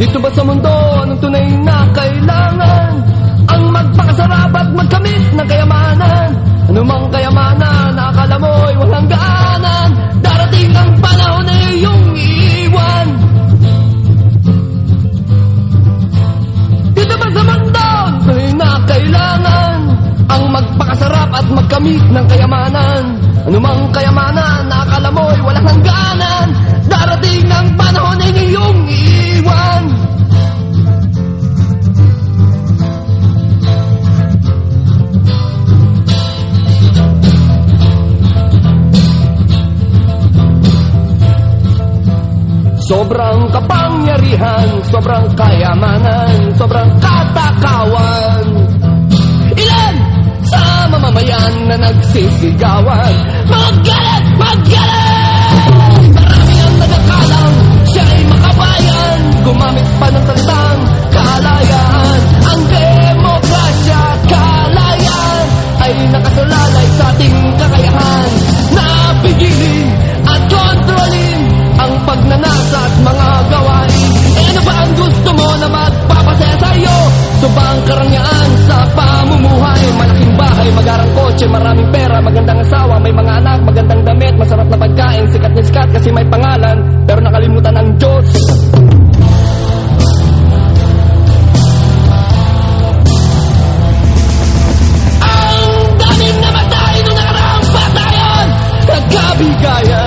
Dito ba sa mundo, anong tunay na kailangan? Ang magpakasarap at magkamit ng kayamanan. Ano mang kayamanan, akala mo'y walang gaanan. Darating ang panahon na iyong iiwan. Dito ba sa mundo, tunay na kailangan? Ang magpakasarap at magkamit ng kayamanan. Ano mang kayamanan, akala mo'y walang hangganan. Darating ang panahon Sobrang kapangyarihan, sobrang kayamanan, sobrang katakawan Ilan sa mamamayan na nagsisigawan Magalit! Magalit! Kotse, maraming pera Magandang asawa, may mga anak, magandang damit Masarap na pagkain, sikat na sikat kasi may pangalan Pero nakalimutan ang Diyos. Ang daming namatay nung nakaraang patayon Nagkabigayan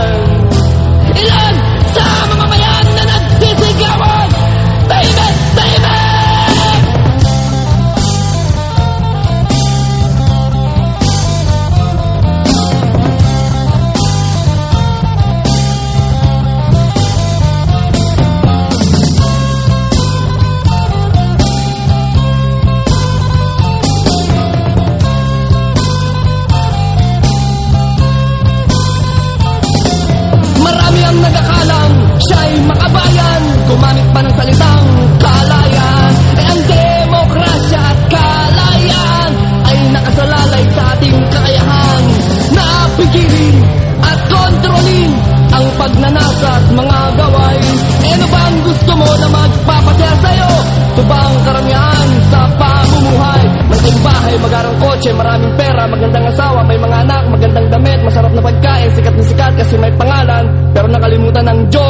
pa ng salitang kalayan. Ay ang demokrasya at kalayan Ay nakasalalay sa ating kakayahan. Na pigihin at kontrolin Ang pagnanasa at mga gawain. E ano ba ang gusto mo na magpapasaya sa'yo? Ito ba karamihan sa pamumuhay? Malaking bahay, magarang kotse, maraming pera Magandang asawa, may mga anak, magandang damit Masarap na pagkain, sikat na sikat kasi may pangalan. Pero nakalimutan ng Diyos.